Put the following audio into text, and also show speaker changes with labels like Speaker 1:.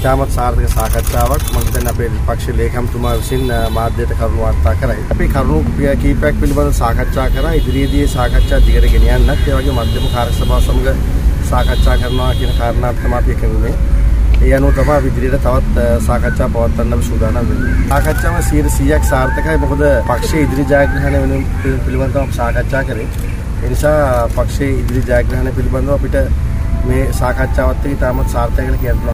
Speaker 1: ඉතාමත් සාර්ථක සාකච්ඡාවක් මම හිතන්නේ අපේ පක්ෂ ලේකම්තුමා විසින් මාධ්‍යයට කරුණු වාර්තා කරයි. අපි කරුණු කීපයක් පිළිබඳව සාකච්ඡා කරා ඉදිරියේදී සාකච්ඡා දිගට ගෙන යන්නත් ඒ වගේ මධ්‍යම කාර්ය සභාව සමග සාකච්ඡා කරනවා කියන කාරණාත් තමයි අපි එකඟුනේ. ඒ අනුව තමයි අපි ඉදිරියට තවත් සාකච්ඡා පවත්වන්න අපි සූදානම් වෙන්නේ. සාකච්ඡාව 100%ක් සාර්ථකයි. මොකද පක්ෂයේ ඉදිරි ජයග්‍රහණය වෙනුවෙන් පිළිබඳව අපි සාකච්ඡා කරේ. ඒ නිසා පක්ෂයේ ඉදිරි ජයග්‍රහණය පිළිබඳව අපිට මේ සාකච්ඡාවත් එක්ක තාමත් සාර්ථක කියලා කියන්න